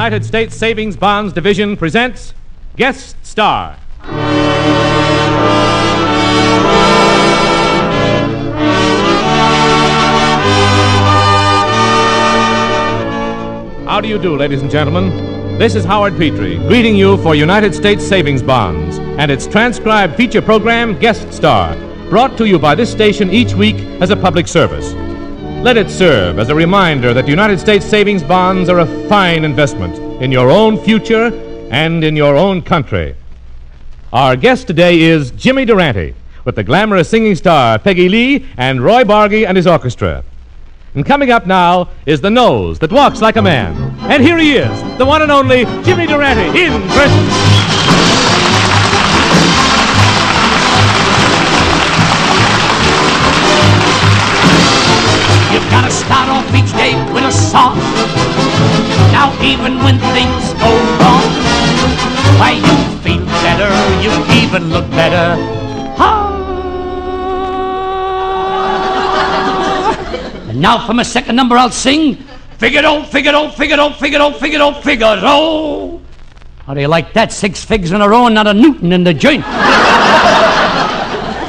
United States Savings Bonds Division presents Guest Star. How do you do, ladies and gentlemen? This is Howard Petrie, greeting you for United States Savings Bonds and its transcribed feature program, Guest Star, brought to you by this station each week as a public service. Let it serve as a reminder that United States savings bonds are a fine investment in your own future and in your own country. Our guest today is Jimmy Durante with the glamorous singing star Peggy Lee and Roy Bargy and his orchestra. And coming up now is the nose that walks like a man. And here he is, the one and only Jimmy Durante in person. Song. Now, even when things go wrong, why you feel better, you even look better. Ah. And now, for my second number, I'll sing Figaro, Figaro, Figaro, Figaro, Figaro, Figaro. How do you like that? Six figs in a row and not a Newton in the joint.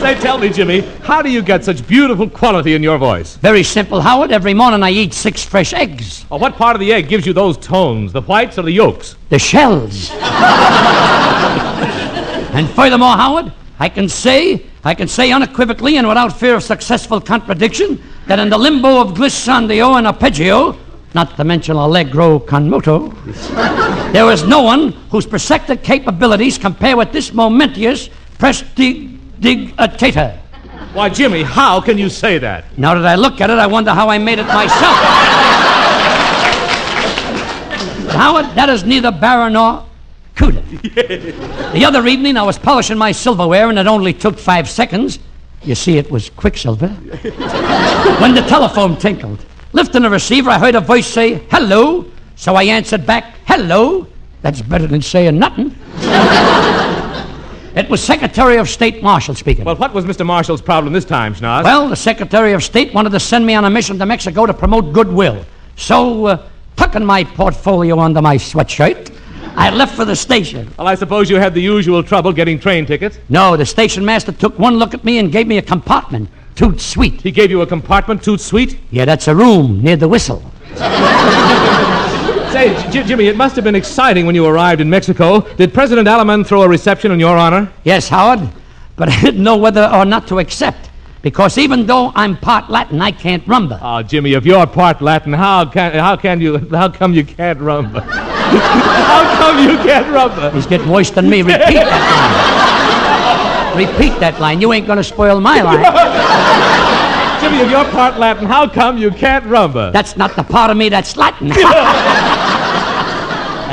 Say, tell me, Jimmy, how do you get such beautiful quality in your voice? Very simple, Howard. Every morning I eat six fresh eggs. Or what part of the egg gives you those tones, the whites or the yolks? the shells. and furthermore, Howard, I can say, I can say unequivocally and without fear of successful contradiction that in the limbo of glissando and arpeggio, not to mention allegro con moto, there is no one whose perceptive capabilities compare with this momentous prestidigitator. Why, Jimmy, how can you say that? Now that I look at it, I wonder how I made it myself. But Howard, that is neither Baron nor Cuda. The other evening, I was polishing my silverware, and it only took five seconds. You see, it was quicksilver. when the telephone tinkled. Lifting the receiver, I heard a voice say, Hello. So I answered back, Hello. That's better than saying nothing. it was Secretary of State Marshall speaking. Well, what was Mr. Marshall's problem this time, Schnoz? Well, the Secretary of State wanted to send me on a mission to Mexico to promote goodwill. So, uh, tucking my portfolio under my sweatshirt, I left for the station. Well, I suppose you had the usual trouble getting train tickets. No, the station master took one look at me and gave me a compartment. Toot sweet. He gave you a compartment too sweet? Yeah, that's a room near the whistle. Say, J- Jimmy, it must have been exciting when you arrived in Mexico. Did President Aleman throw a reception in your honor? Yes, Howard, but I didn't know whether or not to accept. Because even though I'm part Latin, I can't rumba. Oh, Jimmy, if you're part Latin, how can how can you how come you can't rumba? how come you can't rumba? He's getting worse than me. Repeat that line. Repeat that line. You ain't going to spoil my line. Jimmy, if you're part Latin, how come you can't rumba? That's not the part of me that's Latin.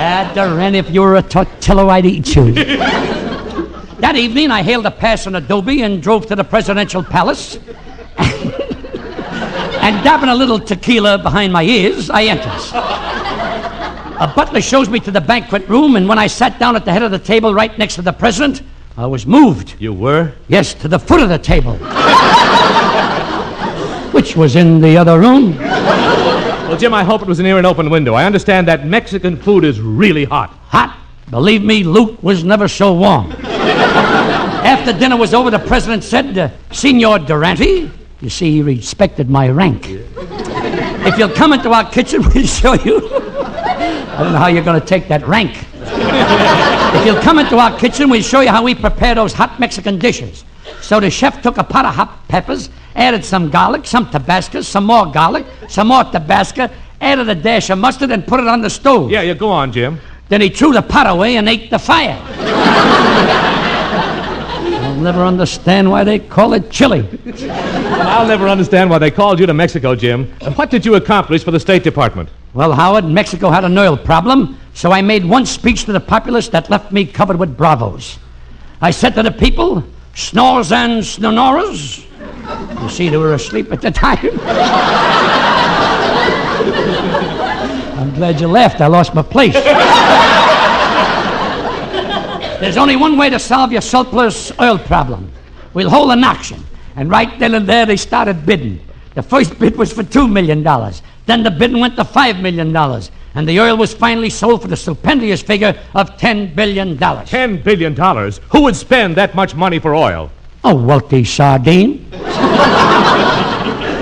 Ah, Duran, if you were a tortillo, I'd eat you. that evening, I hailed a pass on Adobe and drove to the presidential palace. and dabbing a little tequila behind my ears, I enters. A butler shows me to the banquet room, and when I sat down at the head of the table right next to the president, I was moved. You were? Yes, to the foot of the table. Which was in the other room. Well, Jim, I hope it was near an open window. I understand that Mexican food is really hot. Hot. Believe me, Luke was never so warm. After dinner was over, the president said, uh, Senor Durante, you see, he respected my rank. If you'll come into our kitchen, we'll show you. I don't know how you're going to take that rank. if you'll come into our kitchen, we'll show you how we prepare those hot Mexican dishes. So the chef took a pot of hot peppers, added some garlic, some Tabasco, some more garlic, some more Tabasco, added a dash of mustard, and put it on the stove. Yeah, yeah, go on, Jim. Then he threw the pot away and ate the fire. I'll never understand why they call it chili. I'll never understand why they called you to Mexico, Jim. What did you accomplish for the State Department? Well, Howard, Mexico had an oil problem, so I made one speech to the populace that left me covered with bravos. I said to the people, snores and snonoras. You see, they were asleep at the time. I'm glad you laughed. I lost my place. There's only one way to solve your surplus oil problem. We'll hold an auction. And right then and there, they started bidding. The first bid was for $2 million. Then the bidding went to $5 million. and the oil was finally sold for the stupendous figure of $10 billion. $10 billion? Who would spend that much money for oil? A wealthy sardine.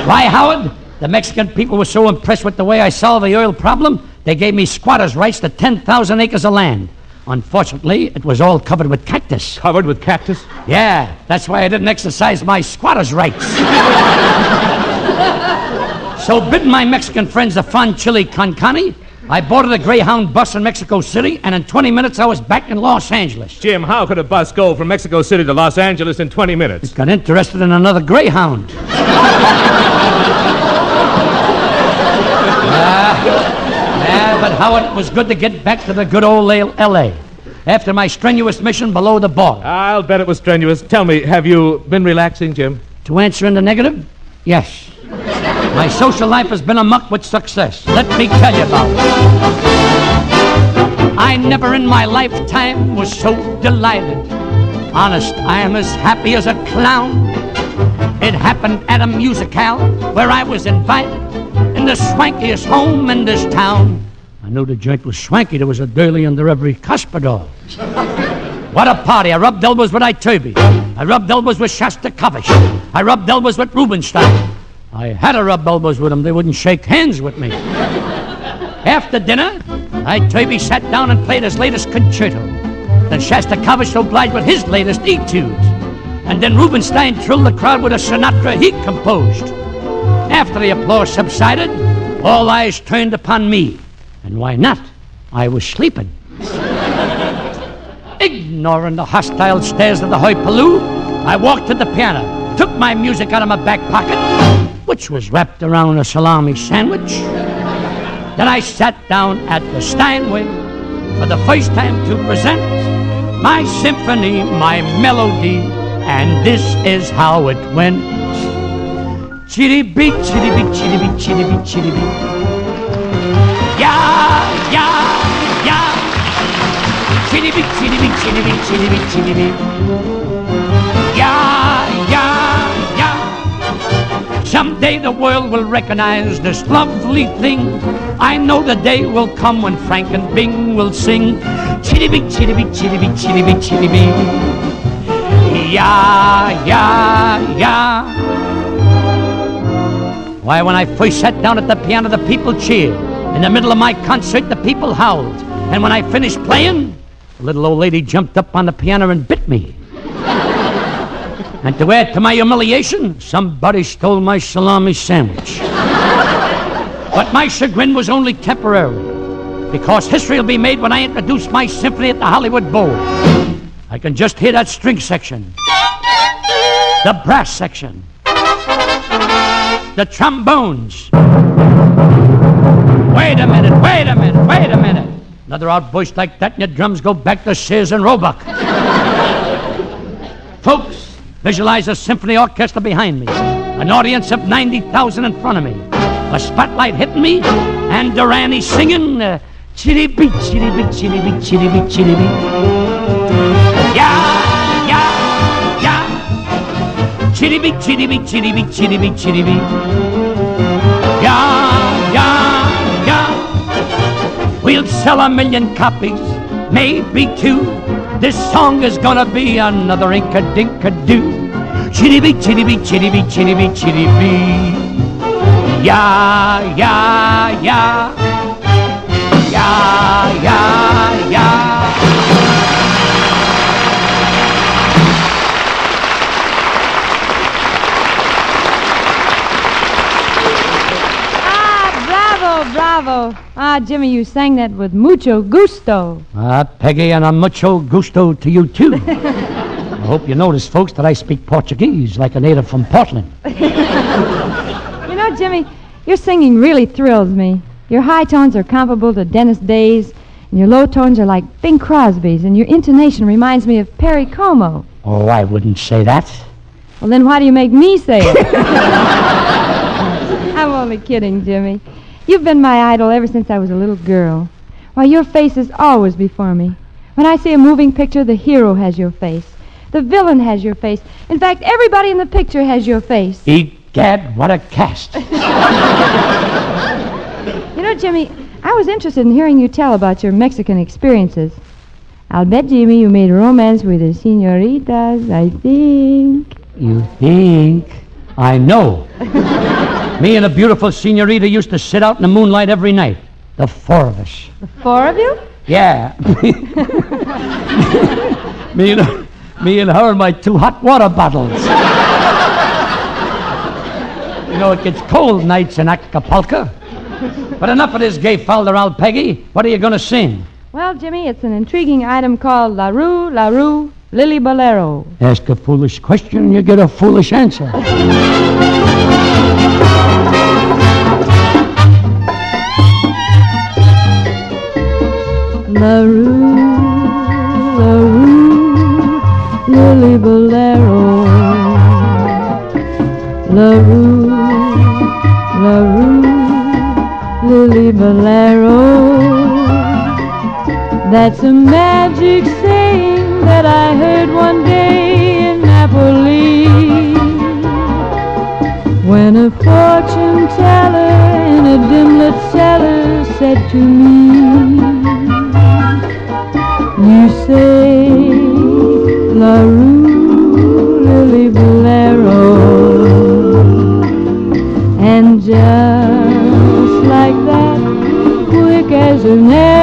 Why, Howard? The Mexican people were so impressed with the way I solved the oil problem, they gave me squatters' rights to 10,000 acres of land. Unfortunately, it was all covered with cactus. Covered with cactus? Yeah, that's why I didn't exercise my squatter's rights. so, bidding my Mexican friends a fond chili con carne, I boarded a Greyhound bus in Mexico City, and in 20 minutes I was back in Los Angeles. Jim, how could a bus go from Mexico City to Los Angeles in 20 minutes? It Got interested in another Greyhound. Ah, yeah, but how it was good to get back to the good old L.A. after my strenuous mission below the border. I'll bet it was strenuous. Tell me, have you been relaxing, Jim? To answer in the negative, yes. My social life has been amuck with success. Let me tell you about it. I never in my lifetime was so delighted. Honest, I am as happy as a clown. It happened at a musicale where I was invited in the swankiest home in this town. I knew the joint was swanky. There was a daily under every cuspidor. what a party. I rubbed elbows with Iturbi. I rubbed elbows with Shasta Shostakovich. I rubbed elbows with Rubinstein. I had to rub elbows with them. They wouldn't shake hands with me. After dinner, Iturbi sat down and played his latest concerto. Then Shostakovich obliged with his latest etudes. And then Rubinstein thrilled the crowd with a Sinatra he composed. After the applause subsided, all eyes turned upon me. And why not? I was sleeping. Ignoring the hostile stares of the hoi pollou, I walked to the piano, took my music out of my back pocket, which was wrapped around a salami sandwich. Then I sat down at the Steinway for the first time to present my symphony, my melody, and this is how it went. Chitty beat, chitty beat, chitty beat, chitty beat, chitty beat. Yeah, yeah, yeah. Chitty beat, chitty beat, chitty beat, chitty beat, chitty beat. Someday the world will recognize this lovely thing. I know the day will come when Frank and Bing will sing. Chitty beat, chitty beat, chitty beat, chitty beat, chitty beat. Yeah, yeah, yeah. Why, when I first sat down at the piano, the people cheered. In the middle of my concert, the people howled. And when I finished playing, the little old lady jumped up on the piano and bit me. And to add to my humiliation, somebody stole my salami sandwich. but my chagrin was only temporary, because history will be made when I introduce my symphony at the Hollywood Bowl. I can just hear that string section, the brass section, the trombones. Wait a minute, wait a minute, wait a minute. Another outburst like that, and your drums go back to Sears and Roebuck. Visualize a symphony orchestra behind me, an audience of 90,000 in front of me, a spotlight hitting me, and Durante singing uh, chitty beat, chitty beat, chitty beat, chitty beat, chitty beat. Yeah, yeah, yeah. Chitty chitty chitty chitty chitty. Yeah, yeah, yeah. We'll sell a million copies, maybe two. This song is gonna be another inka dinka doo. Chitty beat, chitty beat, chitty beat, chitty beat, chitty beat. Yeah, yeah, yeah. Yeah, yeah, yeah. Ah, bravo, bravo. Ah, Jimmy, you sang that with mucho gusto. Ah, Peggy, and a mucho gusto to you, too. I hope you notice, folks, that I speak Portuguese like a native from Portland. You know, Jimmy, your singing really thrills me. Your high tones are comparable to Dennis Day's, and your low tones are like Bing Crosby's, and your intonation reminds me of Perry Como. Oh, I wouldn't say that. Well, then why do you make me say it? I'm only kidding, Jimmy. You've been my idol ever since I was a little girl. Why, your face is always before me. When I see a moving picture, the hero has your face. The villain has your face. In fact, everybody in the picture has your face. Egad, what a cast. You know, Jimmy, I was interested in hearing you tell about your Mexican experiences. I'll bet, Jimmy, you made romance with the senoritas, I think. You think? I know. Me and a beautiful senorita used to sit out in the moonlight every night. The four of us. The four of you? Yeah. me, and, me and her and my two hot water bottles. you know, it gets cold nights in Acapulco. But enough of this gay falderal, Peggy. What are you going to sing? Well, Jimmy, it's an intriguing item called La Rue, La Rue, Lilli Bolero. Ask a foolish question, you get a foolish answer. La Rue, La Rue, La Rue, Lilli Bolero. That's a magic saying that I heard one day in Napoli. When a fortune teller in a dimlit cellar said to me, You say, La Rue, just like that, quick as an arrow,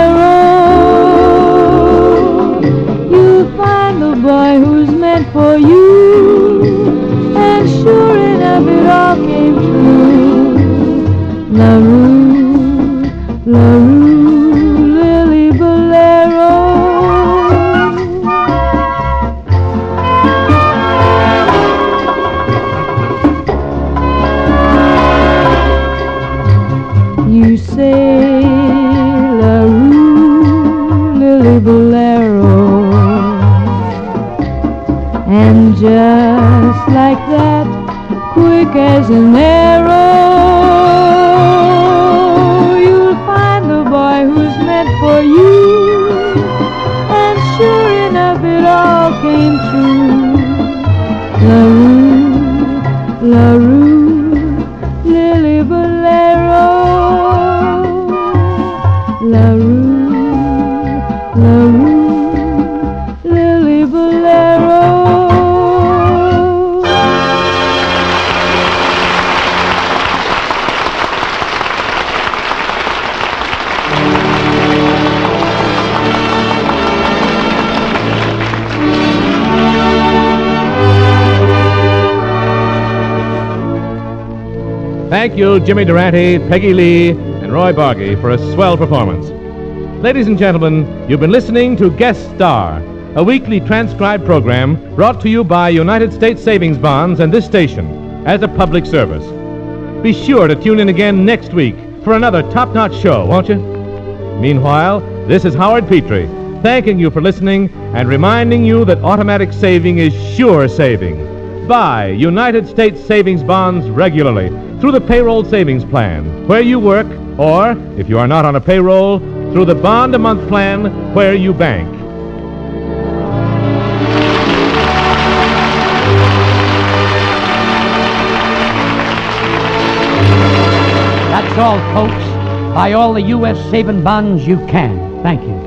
Thank you, Jimmy Durante, Peggy Lee, and Roy Bargy for a swell performance. Ladies and gentlemen, you've been listening to Guest Star, a weekly transcribed program brought to you by United States Savings Bonds and this station as a public service. Be sure to tune in again next week for another top notch show, won't you? Meanwhile, this is Howard Petrie, thanking you for listening and reminding you that automatic saving is sure saving. Buy United States savings bonds regularly through the payroll savings plan where you work, or, if you are not on a payroll, through the bond a month plan where you bank. That's all, folks. Buy all the U.S. saving bonds you can. Thank you.